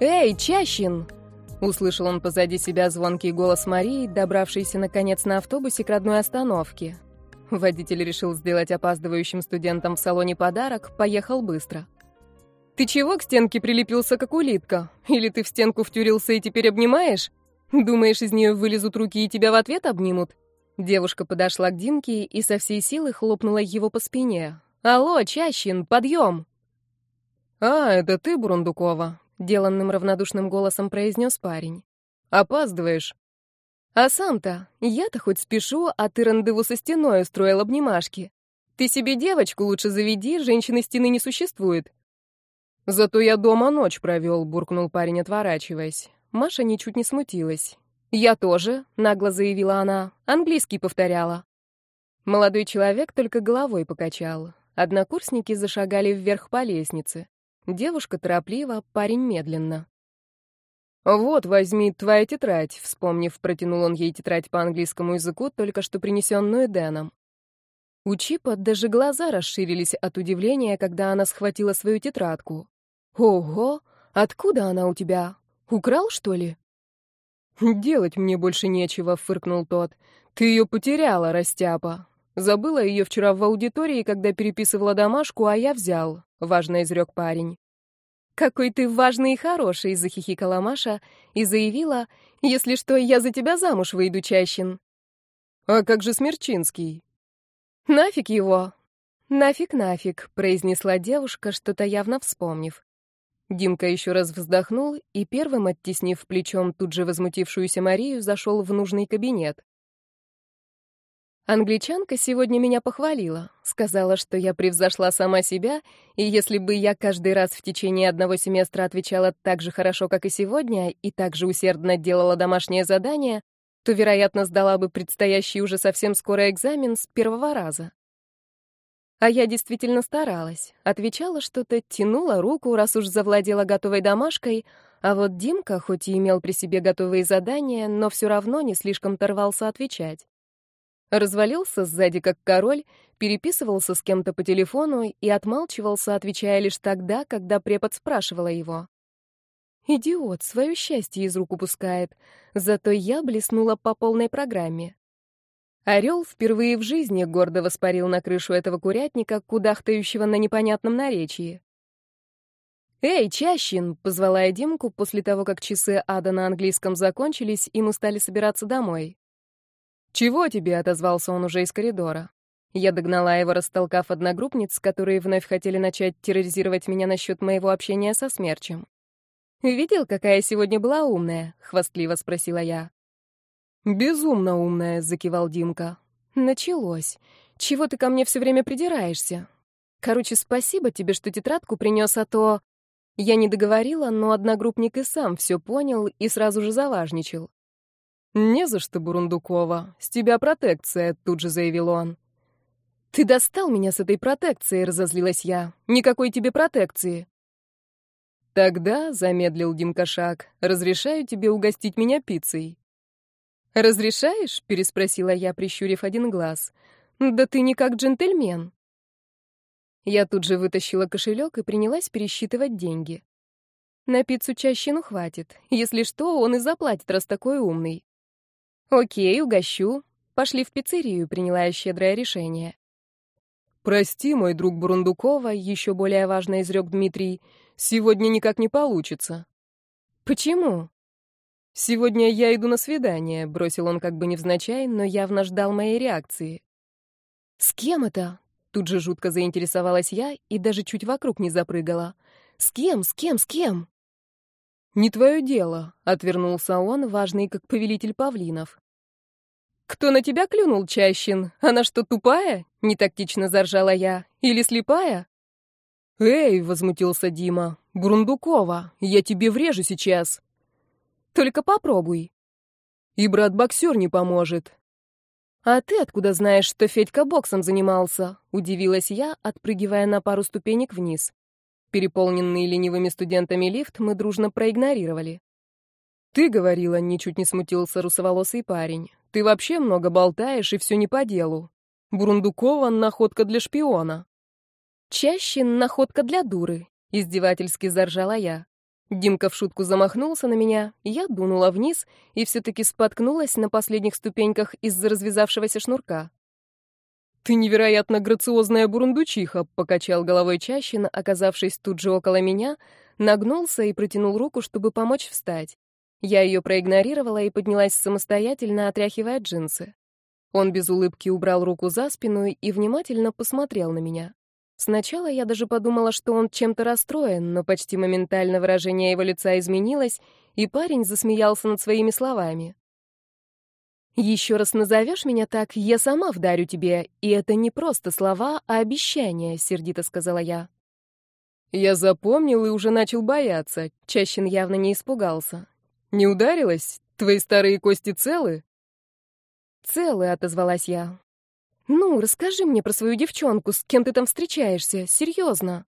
«Эй, Чащин!» Услышал он позади себя звонкий голос Марии, добравшейся, наконец, на автобусе к родной остановке. Водитель решил сделать опаздывающим студентам в салоне подарок, поехал быстро. «Ты чего к стенке прилепился, как улитка? Или ты в стенку втюрился и теперь обнимаешь? Думаешь, из нее вылезут руки и тебя в ответ обнимут?» Девушка подошла к Димке и со всей силы хлопнула его по спине. «Алло, Чащин, подъем!» «А, это ты, Бурундукова?» — деланным равнодушным голосом произнес парень. «Опаздываешь». «А сам-то? Я-то хоть спешу, а ты рандеву со стеной устроил обнимашки. Ты себе девочку лучше заведи, женщины стены не существует». «Зато я дома ночь провел», — буркнул парень, отворачиваясь. Маша ничуть не смутилась. «Я тоже», — нагло заявила она, — «английский повторяла». Молодой человек только головой покачал. Однокурсники зашагали вверх по лестнице. Девушка торопливо, парень медленно. «Вот, возьми твоя тетрадь», — вспомнив, протянул он ей тетрадь по английскому языку, только что принесенную Дэном. У Чипа даже глаза расширились от удивления, когда она схватила свою тетрадку. «Ого! Откуда она у тебя? Украл, что ли?» «Делать мне больше нечего», — фыркнул тот. «Ты ее потеряла, растяпа. Забыла ее вчера в аудитории, когда переписывала домашку, а я взял», — важно изрек парень. «Какой ты важный и хороший», — захихикала Маша и заявила, «Если что, я за тебя замуж выйду, Чащин». «А как же Смерчинский?» «Нафиг его!» «Нафиг, нафиг», — произнесла девушка, что-то явно вспомнив. Димка еще раз вздохнул и первым, оттеснив плечом тут же возмутившуюся Марию, зашел в нужный кабинет. Англичанка сегодня меня похвалила, сказала, что я превзошла сама себя, и если бы я каждый раз в течение одного семестра отвечала так же хорошо, как и сегодня, и так же усердно делала домашнее задание, то, вероятно, сдала бы предстоящий уже совсем скоро экзамен с первого раза. А я действительно старалась. Отвечала что-то, тянула руку, раз уж завладела готовой домашкой, а вот Димка, хоть и имел при себе готовые задания, но все равно не слишком торвался отвечать. Развалился сзади как король, переписывался с кем-то по телефону и отмалчивался, отвечая лишь тогда, когда препод спрашивала его. Идиот, свое счастье из рук упускает. Зато я блеснула по полной программе. Орел впервые в жизни гордо воспарил на крышу этого курятника, кудахтающего на непонятном наречии. «Эй, Чащин!» — позвала я Димку после того, как часы ада на английском закончились, и мы стали собираться домой. «Чего тебе?» — отозвался он уже из коридора. Я догнала его, растолкав одногруппниц, которые вновь хотели начать терроризировать меня насчет моего общения со смерчем. «Видел, какая сегодня была умная?» — хвастливо спросила я. «Безумно умная», — закивал Димка. «Началось. Чего ты ко мне все время придираешься? Короче, спасибо тебе, что тетрадку принес, а то...» Я не договорила, но одногруппник и сам все понял и сразу же заважничал. «Не за что, Бурундукова. С тебя протекция», — тут же заявил он. «Ты достал меня с этой протекцией», — разозлилась я. «Никакой тебе протекции». «Тогда», — замедлил Димка шаг, — «разрешаю тебе угостить меня пиццей». «Разрешаешь?» — переспросила я, прищурив один глаз. «Да ты не как джентльмен». Я тут же вытащила кошелек и принялась пересчитывать деньги. На пиццу чащину хватит. Если что, он и заплатит, раз такой умный. «Окей, угощу. Пошли в пиццерию», — приняла я щедрое решение. «Прости, мой друг Бурундукова», — еще более важно изрек Дмитрий, — «сегодня никак не получится». «Почему?» «Сегодня я иду на свидание», — бросил он как бы невзначай, но явно ждал моей реакции. «С кем это?» — тут же жутко заинтересовалась я и даже чуть вокруг не запрыгала. «С кем, с кем, с кем?» «Не твое дело», — отвернулся он, важный как повелитель павлинов. «Кто на тебя клюнул, Чащин? Она что, тупая?» — нетактично заржала я. «Или слепая?» «Эй!» — возмутился Дима. «Бурундукова, я тебе врежу сейчас!» Только попробуй. И брат-боксер не поможет. А ты откуда знаешь, что Федька боксом занимался? Удивилась я, отпрыгивая на пару ступенек вниз. Переполненный ленивыми студентами лифт мы дружно проигнорировали. Ты говорила, ничуть не смутился русоволосый парень. Ты вообще много болтаешь и все не по делу. Бурундукова — находка для шпиона. Чаще находка для дуры, издевательски заржала я. Димка в шутку замахнулся на меня, я дунула вниз и все-таки споткнулась на последних ступеньках из-за развязавшегося шнурка. «Ты невероятно грациозная бурундучиха», — покачал головой Чащин, оказавшись тут же около меня, нагнулся и протянул руку, чтобы помочь встать. Я ее проигнорировала и поднялась самостоятельно, отряхивая джинсы. Он без улыбки убрал руку за спину и внимательно посмотрел на меня. Сначала я даже подумала, что он чем-то расстроен, но почти моментально выражение его лица изменилось, и парень засмеялся над своими словами. «Еще раз назовешь меня так, я сама вдарю тебе, и это не просто слова, а обещания», — сердито сказала я. Я запомнил и уже начал бояться. Чащин явно не испугался. «Не ударилась? Твои старые кости целы?» «Целы», — отозвалась я. «Ну, расскажи мне про свою девчонку, с кем ты там встречаешься, серьезно».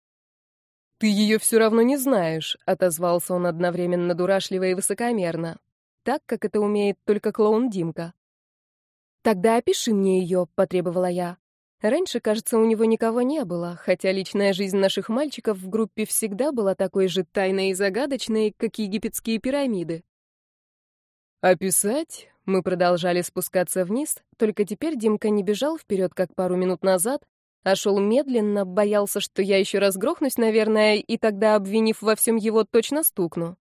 «Ты ее все равно не знаешь», — отозвался он одновременно дурашливо и высокомерно, так, как это умеет только клоун Димка. «Тогда опиши мне ее», — потребовала я. Раньше, кажется, у него никого не было, хотя личная жизнь наших мальчиков в группе всегда была такой же тайной и загадочной, как египетские пирамиды. «Описать?» Мы продолжали спускаться вниз, только теперь Димка не бежал вперед, как пару минут назад, а шел медленно, боялся, что я еще раз грохнусь, наверное, и тогда, обвинив во всем его, точно стукну.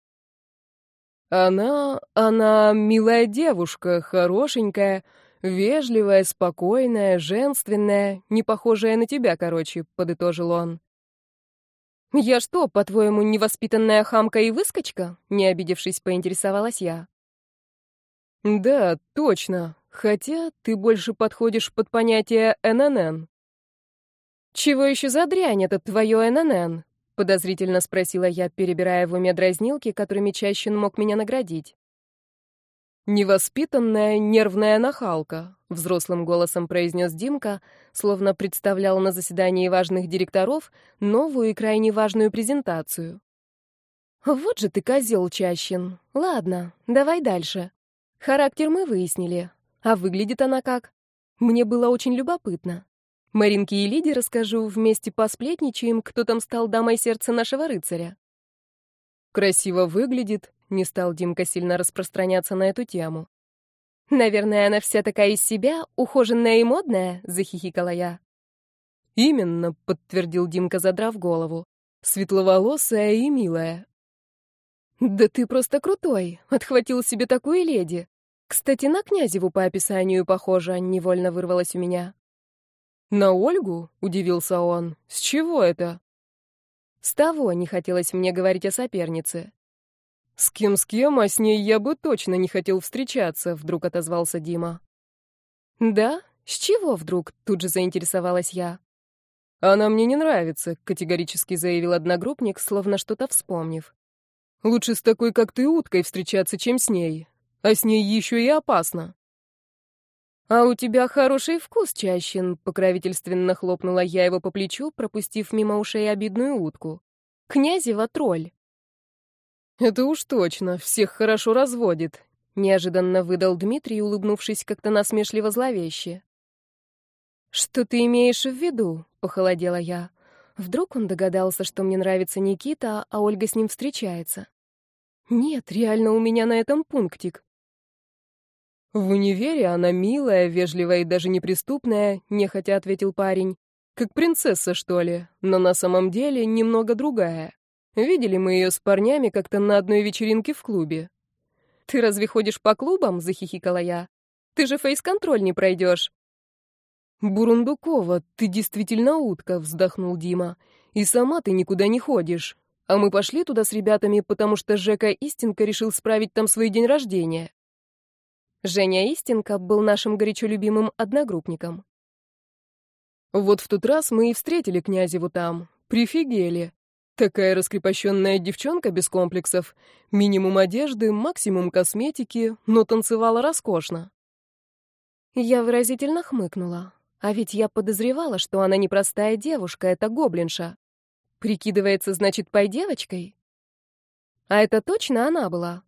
Она... она милая девушка, хорошенькая, вежливая, спокойная, женственная, не похожая на тебя, короче, подытожил он. «Я что, по-твоему, невоспитанная хамка и выскочка?» — не обидевшись, поинтересовалась я. Да, точно. Хотя ты больше подходишь под понятие ННН. Чего еще за дрянь это твое ННН? Подозрительно спросила я, перебирая в уме дразнилки, которыми Чащин мог меня наградить. «Невоспитанная нервная нахалка», — взрослым голосом произнес Димка, словно представлял на заседании важных директоров новую и крайне важную презентацию. «Вот же ты козел, Чащин. Ладно, давай дальше». Характер мы выяснили. А выглядит она как? Мне было очень любопытно. Маринке и Лиде расскажу, вместе посплетничаем, кто там стал дамой сердца нашего рыцаря. Красиво выглядит, не стал Димка сильно распространяться на эту тему. Наверное, она вся такая из себя, ухоженная и модная, захихикала я. Именно, подтвердил Димка, задрав голову. Светловолосая и милая. «Да ты просто крутой! Отхватил себе такую леди! Кстати, на Князеву по описанию похоже, невольно вырвалось у меня». «На Ольгу?» — удивился он. «С чего это?» «С того не хотелось мне говорить о сопернице». «С кем с кем, а с ней я бы точно не хотел встречаться», — вдруг отозвался Дима. «Да? С чего вдруг?» — тут же заинтересовалась я. «Она мне не нравится», — категорически заявил одногруппник, словно что-то вспомнив. Лучше с такой, как ты, уткой встречаться, чем с ней. А с ней еще и опасно. «А у тебя хороший вкус, Чащин», — покровительственно хлопнула я его по плечу, пропустив мимо ушей обидную утку. «Князева тролль». «Это уж точно, всех хорошо разводит», — неожиданно выдал Дмитрий, улыбнувшись как-то насмешливо зловеще. «Что ты имеешь в виду?» — похолодела я. Вдруг он догадался, что мне нравится Никита, а Ольга с ним встречается. Нет, реально у меня на этом пунктик. В универе она милая, вежливая и даже неприступная, нехотя ответил парень. Как принцесса, что ли, но на самом деле немного другая. Видели мы ее с парнями как-то на одной вечеринке в клубе. Ты разве ходишь по клубам? захихикала я. Ты же фейс-контроль не пройдешь. «Бурундукова, ты действительно утка», — вздохнул Дима. «И сама ты никуда не ходишь. А мы пошли туда с ребятами, потому что Жека Истинка решил справить там свой день рождения». Женя Истинка был нашим горячо любимым одногруппником. Вот в тот раз мы и встретили Князеву там. Прифигели. Такая раскрепощенная девчонка без комплексов. Минимум одежды, максимум косметики, но танцевала роскошно. Я выразительно хмыкнула. А ведь я подозревала, что она непростая девушка, это гоблинша. Прикидывается, значит, пой-девочкой? А это точно она была?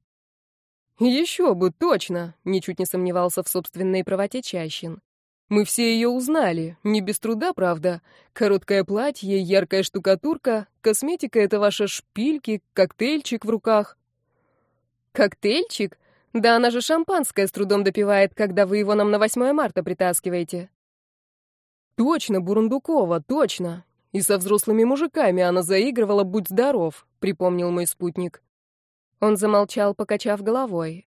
Еще бы, точно, ничуть не сомневался в собственной правоте Чащин. Мы все ее узнали, не без труда, правда. Короткое платье, яркая штукатурка, косметика — это ваши шпильки, коктейльчик в руках. Коктейльчик? Да она же шампанское с трудом допивает, когда вы его нам на 8 марта притаскиваете. Точно, Бурундукова, точно. И со взрослыми мужиками она заигрывала «Будь здоров», — припомнил мой спутник. Он замолчал, покачав головой.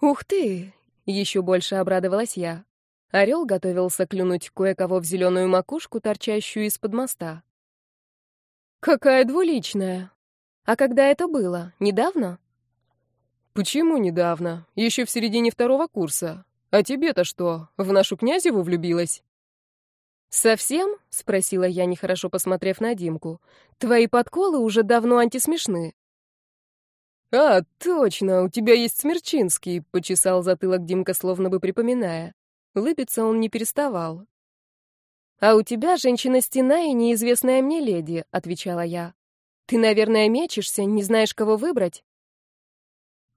«Ух ты!» — еще больше обрадовалась я. Орел готовился клюнуть кое-кого в зеленую макушку, торчащую из-под моста. «Какая двуличная! А когда это было? Недавно?» «Почему недавно? Еще в середине второго курса. А тебе-то что, в нашу князеву влюбилась?» «Совсем?» — спросила я, нехорошо посмотрев на Димку. «Твои подколы уже давно антисмешны». «А, точно, у тебя есть Смерчинский», — почесал затылок Димка, словно бы припоминая. Улыбиться он не переставал. «А у тебя женщина-стена и неизвестная мне леди», — отвечала я. «Ты, наверное, мечешься, не знаешь, кого выбрать?»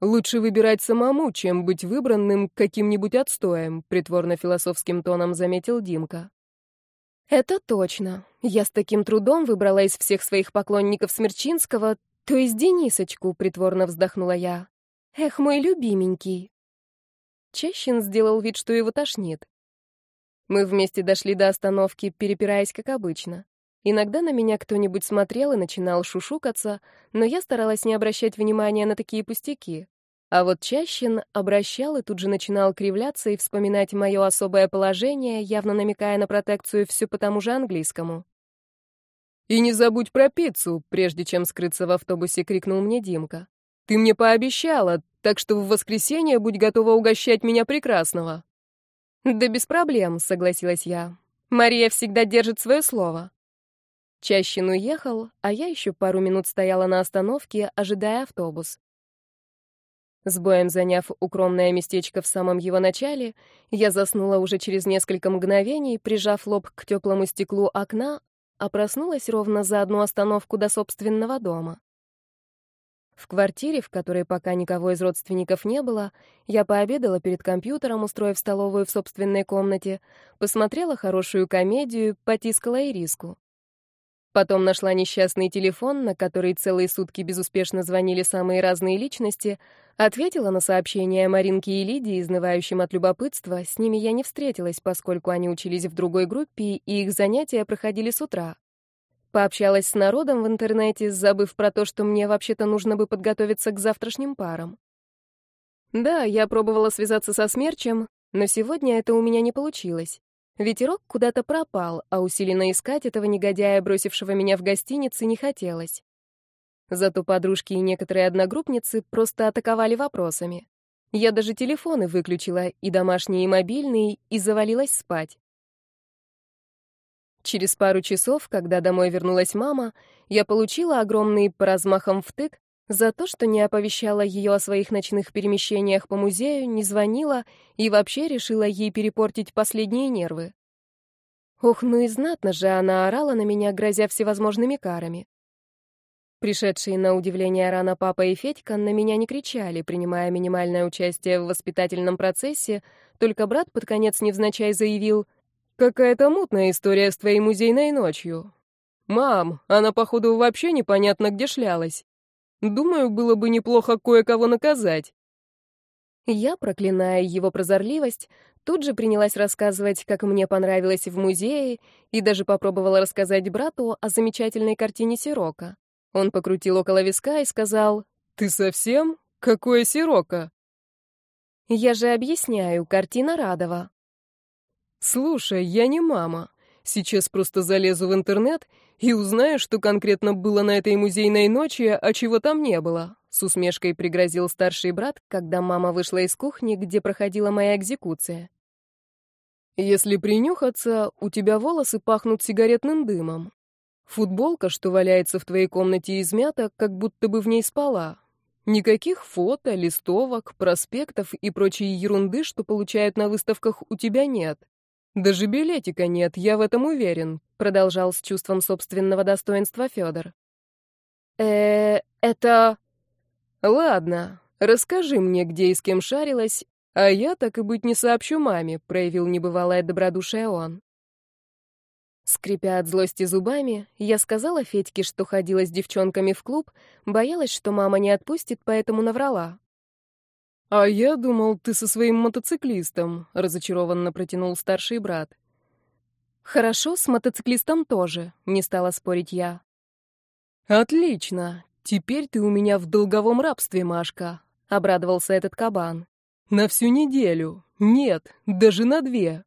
«Лучше выбирать самому, чем быть выбранным каким-нибудь отстоем», — притворно-философским тоном заметил Димка. «Это точно. Я с таким трудом выбрала из всех своих поклонников Смерчинского, то есть Денисочку», — притворно вздохнула я. «Эх, мой любименький». Чещин сделал вид, что его тошнит. Мы вместе дошли до остановки, перепираясь, как обычно. Иногда на меня кто-нибудь смотрел и начинал шушукаться, но я старалась не обращать внимания на такие пустяки. А вот Чащин обращал и тут же начинал кривляться и вспоминать мое особое положение, явно намекая на протекцию все по тому же английскому. «И не забудь про пиццу», — прежде чем скрыться в автобусе, крикнул мне Димка. «Ты мне пообещала, так что в воскресенье будь готова угощать меня прекрасного». «Да без проблем», — согласилась я. «Мария всегда держит свое слово». Чащин уехал, а я еще пару минут стояла на остановке, ожидая автобус. С боем заняв укромное местечко в самом его начале, я заснула уже через несколько мгновений, прижав лоб к теплому стеклу окна, а проснулась ровно за одну остановку до собственного дома. В квартире, в которой пока никого из родственников не было, я пообедала перед компьютером, устроив столовую в собственной комнате, посмотрела хорошую комедию, потискала ириску. Потом нашла несчастный телефон, на который целые сутки безуспешно звонили самые разные личности, ответила на сообщения Маринки и Лидии, изнывающим от любопытства. С ними я не встретилась, поскольку они учились в другой группе, и их занятия проходили с утра. Пообщалась с народом в интернете, забыв про то, что мне вообще-то нужно бы подготовиться к завтрашним парам. Да, я пробовала связаться со Смерчем, но сегодня это у меня не получилось. Ветерок куда-то пропал, а усиленно искать этого негодяя, бросившего меня в гостинице, не хотелось. Зато подружки и некоторые одногруппницы просто атаковали вопросами. Я даже телефоны выключила, и домашние, и мобильные, и завалилась спать. Через пару часов, когда домой вернулась мама, я получила огромный по размахам втык за то, что не оповещала ее о своих ночных перемещениях по музею, не звонила и вообще решила ей перепортить последние нервы. Ох, ну и знатно же она орала на меня, грозя всевозможными карами. Пришедшие на удивление рано папа и Федька на меня не кричали, принимая минимальное участие в воспитательном процессе, только брат под конец невзначай заявил Какая-то мутная история с твоей музейной ночью. Мам, она, походу, вообще непонятно где шлялась. Думаю, было бы неплохо кое-кого наказать. Я, проклиная его прозорливость, тут же принялась рассказывать, как мне понравилось в музее, и даже попробовала рассказать брату о замечательной картине Сирока. Он покрутил около виска и сказал, «Ты совсем? Какое Сирока?» «Я же объясняю, картина Радова. «Слушай, я не мама. Сейчас просто залезу в интернет и узнаю, что конкретно было на этой музейной ночи, а чего там не было», — с усмешкой пригрозил старший брат, когда мама вышла из кухни, где проходила моя экзекуция. «Если принюхаться, у тебя волосы пахнут сигаретным дымом. Футболка, что валяется в твоей комнате, измята, как будто бы в ней спала. Никаких фото, листовок, проспектов и прочей ерунды, что получают на выставках, у тебя нет. Даже билетика нет, я в этом уверен, продолжал с чувством собственного достоинства Федор. Э, это Ладно, расскажи мне, где и с кем шарилась, А я, так и быть, не сообщу маме, проявил небывалое добродушие он. Скрипя от злости зубами, я сказала Федьке, что ходила с девчонками в клуб, боялась, что мама не отпустит, поэтому наврала. «А я думал, ты со своим мотоциклистом», — разочарованно протянул старший брат. «Хорошо, с мотоциклистом тоже», — не стала спорить я. «Отлично. Теперь ты у меня в долговом рабстве, Машка», — обрадовался этот кабан. На всю неделю. Нет, даже на две.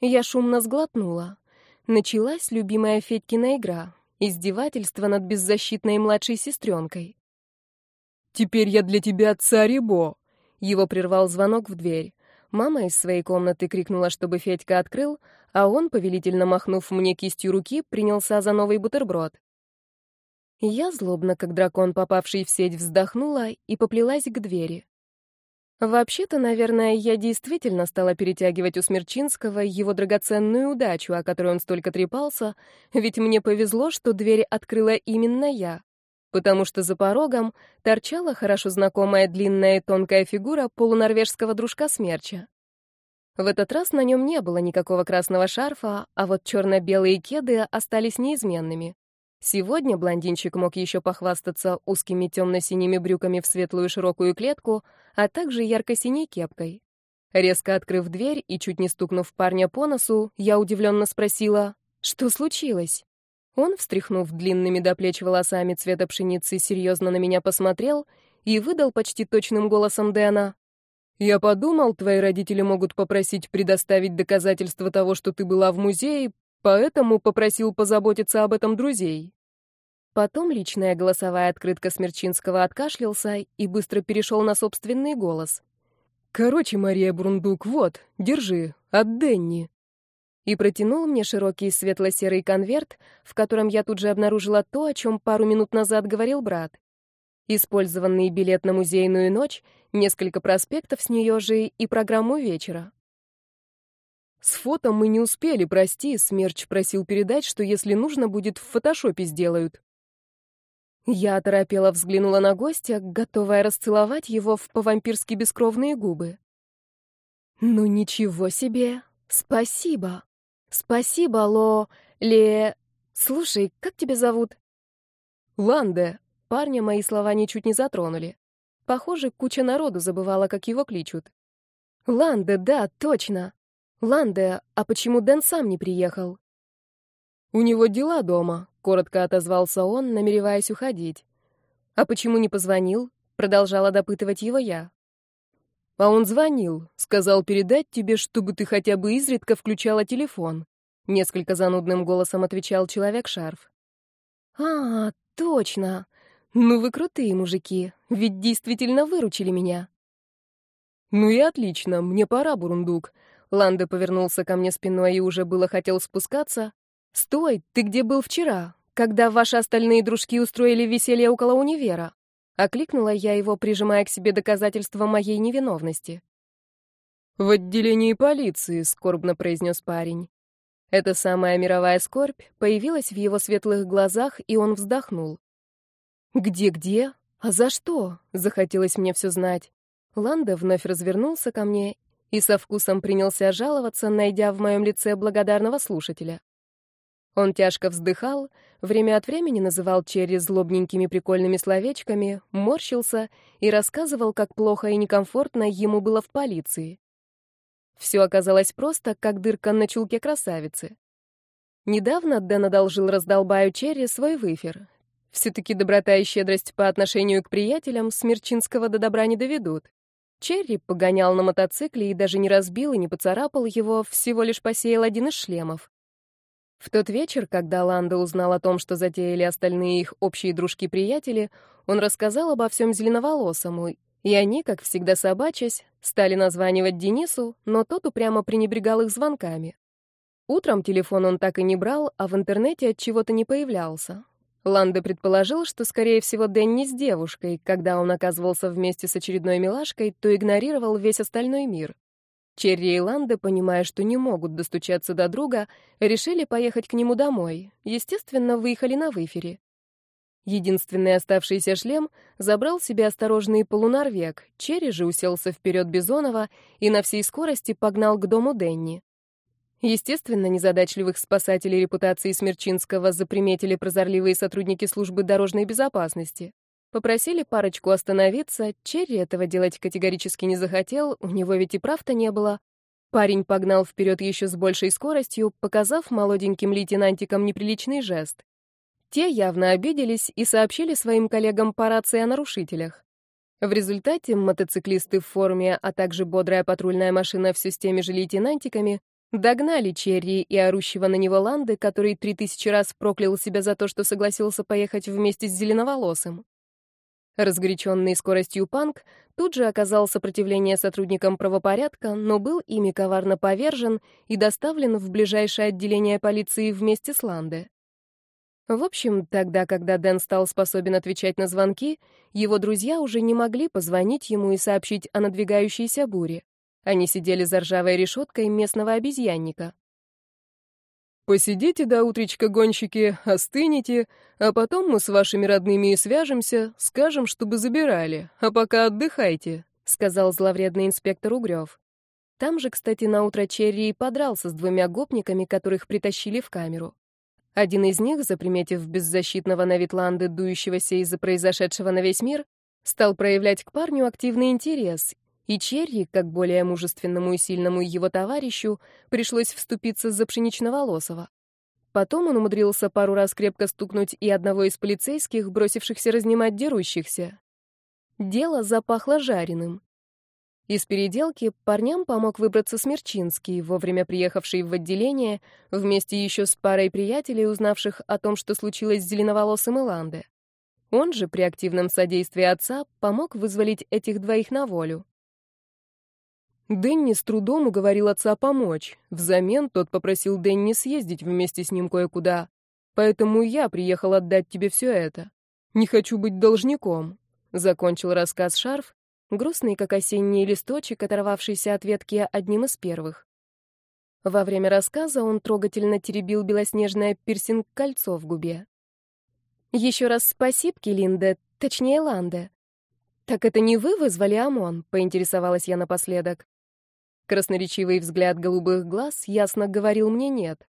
Я шумно сглотнула. Началась любимая Федькина игра. Издевательство над беззащитной младшей сестренкой. «Теперь я для тебя царь Бо!» Его прервал звонок в дверь. Мама из своей комнаты крикнула, чтобы Федька открыл, а он, повелительно махнув мне кистью руки, принялся за новый бутерброд. Я, злобно как дракон, попавший в сеть, вздохнула и поплелась к двери. Вообще-то, наверное, я действительно стала перетягивать у Смерчинского его драгоценную удачу, о которой он столько трепался, ведь мне повезло, что дверь открыла именно я, потому что за порогом торчала хорошо знакомая длинная и тонкая фигура полунорвежского дружка Смерча. В этот раз на нем не было никакого красного шарфа, а вот черно-белые кеды остались неизменными. Сегодня блондинчик мог еще похвастаться узкими темно-синими брюками в светлую широкую клетку, а также ярко-синей кепкой. Резко открыв дверь и чуть не стукнув парня по носу, я удивленно спросила, что случилось? Он, встряхнув длинными до плеч волосами цвета пшеницы, серьезно на меня посмотрел и выдал почти точным голосом Дэна. «Я подумал, твои родители могут попросить предоставить доказательства того, что ты была в музее, Поэтому попросил позаботиться об этом друзей. Потом личная голосовая открытка Смерчинского откашлялся и быстро перешел на собственный голос. «Короче, Мария Брундук, вот, держи, от Денни». И протянул мне широкий светло-серый конверт, в котором я тут же обнаружила то, о чем пару минут назад говорил брат. Использованный билет на музейную ночь, несколько проспектов с нее же и программу вечера. С фото мы не успели, прости, Смерч просил передать, что если нужно будет, в фотошопе сделают. Я оторопела взглянула на гостя, готовая расцеловать его в по-вампирски бескровные губы. Ну ничего себе. Спасибо. Спасибо, Ло... Ле... Слушай, как тебя зовут? Ланде. Парня мои слова ничуть не затронули. Похоже, куча народу забывала, как его кличут. Ланде, да, точно. «Ланде, а почему Дэн сам не приехал?» «У него дела дома», — коротко отозвался он, намереваясь уходить. «А почему не позвонил?» — продолжала допытывать его я. «А он звонил, сказал передать тебе, чтобы ты хотя бы изредка включала телефон», — несколько занудным голосом отвечал человек-шарф. «А, точно. Ну вы крутые мужики, ведь действительно выручили меня». «Ну и отлично, мне пора, Бурундук. Ланда повернулся ко мне спиной и уже было хотел спускаться. «Стой, ты где был вчера, когда ваши остальные дружки устроили веселье около универа?» Окликнула я его, прижимая к себе доказательства моей невиновности. «В отделении полиции», — скорбно произнес парень. Эта самая мировая скорбь появилась в его светлых глазах, и он вздохнул. «Где-где? А за что?» — захотелось мне все знать. Ланда вновь развернулся ко мне и со вкусом принялся жаловаться, найдя в моем лице благодарного слушателя. Он тяжко вздыхал, время от времени называл Черри злобненькими прикольными словечками, морщился и рассказывал, как плохо и некомфортно ему было в полиции. Все оказалось просто, как дырка на чулке красавицы. Недавно Дэн одолжил раздолбаю Черри свой выфер. Все-таки доброта и щедрость по отношению к приятелям Смерчинского до добра не доведут. Черри погонял на мотоцикле и даже не разбил и не поцарапал его, всего лишь посеял один из шлемов. В тот вечер, когда Ланда узнал о том, что затеяли остальные их общие дружки-приятели, он рассказал обо всем зеленоволосому, и они, как всегда собачась, стали названивать Денису, но тот упрямо пренебрегал их звонками. Утром телефон он так и не брал, а в интернете от чего-то не появлялся. Ланда предположил, что, скорее всего, Дэнни с девушкой. Когда он оказывался вместе с очередной милашкой, то игнорировал весь остальной мир. Черри и Ланда, понимая, что не могут достучаться до друга, решили поехать к нему домой. Естественно, выехали на выфере. Единственный оставшийся шлем забрал себе осторожный полунорвег, Черри же уселся вперед Бизонова и на всей скорости погнал к дому Денни. Естественно, незадачливых спасателей репутации Смерчинского заприметили прозорливые сотрудники службы дорожной безопасности. Попросили парочку остановиться, Черри этого делать категорически не захотел, у него ведь и прав-то не было. Парень погнал вперед еще с большей скоростью, показав молоденьким лейтенантикам неприличный жест. Те явно обиделись и сообщили своим коллегам по рации о нарушителях. В результате мотоциклисты в форме, а также бодрая патрульная машина все с теми же лейтенантиками догнали Черри и орущего на него Ланды, который три тысячи раз проклял себя за то, что согласился поехать вместе с Зеленоволосым. Разгоряченный скоростью панк тут же оказал сопротивление сотрудникам правопорядка, но был ими коварно повержен и доставлен в ближайшее отделение полиции вместе с Ланде. В общем, тогда, когда Дэн стал способен отвечать на звонки, его друзья уже не могли позвонить ему и сообщить о надвигающейся буре. Они сидели за ржавой решеткой местного обезьянника. «Посидите до утречка, гонщики, остынете, а потом мы с вашими родными и свяжемся, скажем, чтобы забирали, а пока отдыхайте», — сказал зловредный инспектор Угрёв. Там же, кстати, на утро Черри подрался с двумя гопниками, которых притащили в камеру. Один из них, заприметив беззащитного на Витланды, дующегося из-за произошедшего на весь мир, стал проявлять к парню активный интерес, и Черри, как более мужественному и сильному его товарищу, пришлось вступиться за пшенично-волосого. Потом он умудрился пару раз крепко стукнуть и одного из полицейских, бросившихся разнимать дерущихся. Дело запахло жареным. Из переделки парням помог выбраться Смерчинский, вовремя приехавший в отделение, вместе еще с парой приятелей, узнавших о том, что случилось с зеленоволосым Иланде. Он же при активном содействии отца помог вызволить этих двоих на волю. Дэнни с трудом уговорил отца помочь. Взамен тот попросил Дэнни съездить вместе с ним кое-куда. Поэтому я приехал отдать тебе все это. Не хочу быть должником. Закончил рассказ Шарф, грустный, как осенний листочек, оторвавшийся от ветки одним из первых. Во время рассказа он трогательно теребил белоснежное пирсинг-кольцо в губе. «Еще раз спасибо, Линде, точнее, Ланде». «Так это не вы вызвали ОМОН?» — поинтересовалась я напоследок. Красноречивый взгляд голубых глаз ясно говорил мне «нет».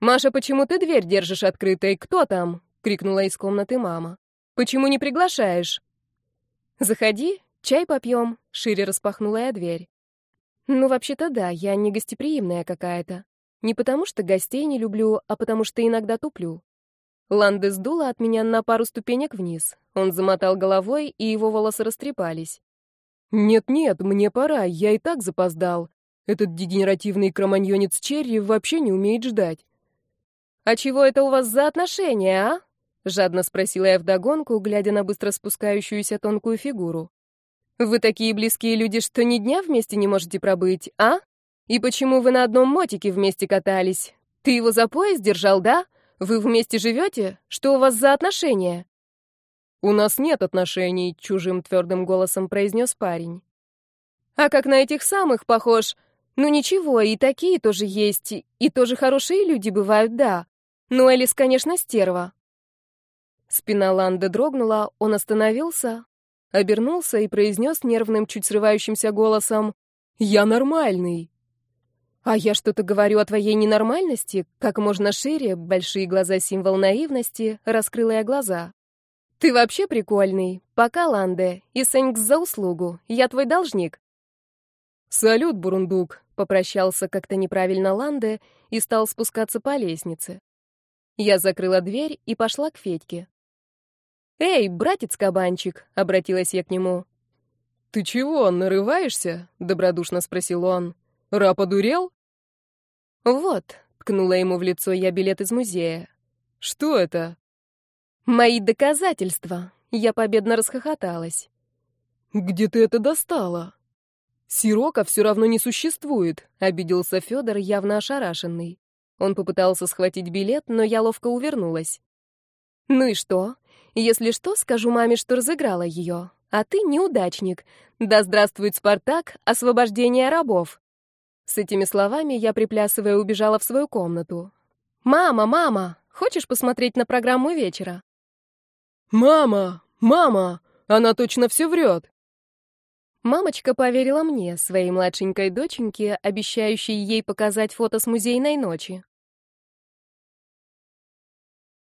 «Маша, почему ты дверь держишь открытой? Кто там?» — крикнула из комнаты мама. «Почему не приглашаешь?» «Заходи, чай попьем», — шире распахнула я дверь. «Ну, вообще-то да, я не гостеприимная какая-то. Не потому что гостей не люблю, а потому что иногда туплю». Ланды сдула от меня на пару ступенек вниз. Он замотал головой, и его волосы растрепались. «Нет-нет, мне пора, я и так запоздал. Этот дегенеративный кроманьонец Черри вообще не умеет ждать». «А чего это у вас за отношения, а?» Жадно спросила я вдогонку, глядя на быстро спускающуюся тонкую фигуру. «Вы такие близкие люди, что ни дня вместе не можете пробыть, а? И почему вы на одном мотике вместе катались? Ты его за пояс держал, да? Вы вместе живете? Что у вас за отношения?» «У нас нет отношений», — чужим твердым голосом произнес парень. «А как на этих самых похож? Ну ничего, и такие тоже есть, и тоже хорошие люди бывают, да. Но Элис, конечно, стерва. Спина Ланды дрогнула, он остановился, обернулся и произнес нервным, чуть срывающимся голосом «Я нормальный». «А я что-то говорю о твоей ненормальности?» Как можно шире, большие глаза символ наивности, раскрыла я глаза. «Ты вообще прикольный. Пока, Ланде, и сэнкс за услугу. Я твой должник». «Салют, бурундук», — попрощался как-то неправильно Ланде и стал спускаться по лестнице. Я закрыла дверь и пошла к Федьке. «Эй, братец-кабанчик!» — обратилась я к нему. «Ты чего, нарываешься?» — добродушно спросил он. «Ра подурел?» «Вот», — ткнула ему в лицо я билет из музея. «Что это?» «Мои доказательства!» — я победно расхохоталась. «Где ты это достала?» «Сирока все равно не существует», — обиделся Федор, явно ошарашенный. Он попытался схватить билет, но я ловко увернулась. «Ну и что? Если что, скажу маме, что разыграла ее. А ты неудачник. Да здравствует Спартак, освобождение рабов. С этими словами я, приплясывая, убежала в свою комнату. «Мама, мама, хочешь посмотреть на программу вечера?» «Мама! Мама! Она точно все врет!» Мамочка поверила мне, своей младшенькой доченьке, обещающей ей показать фото с музейной ночи.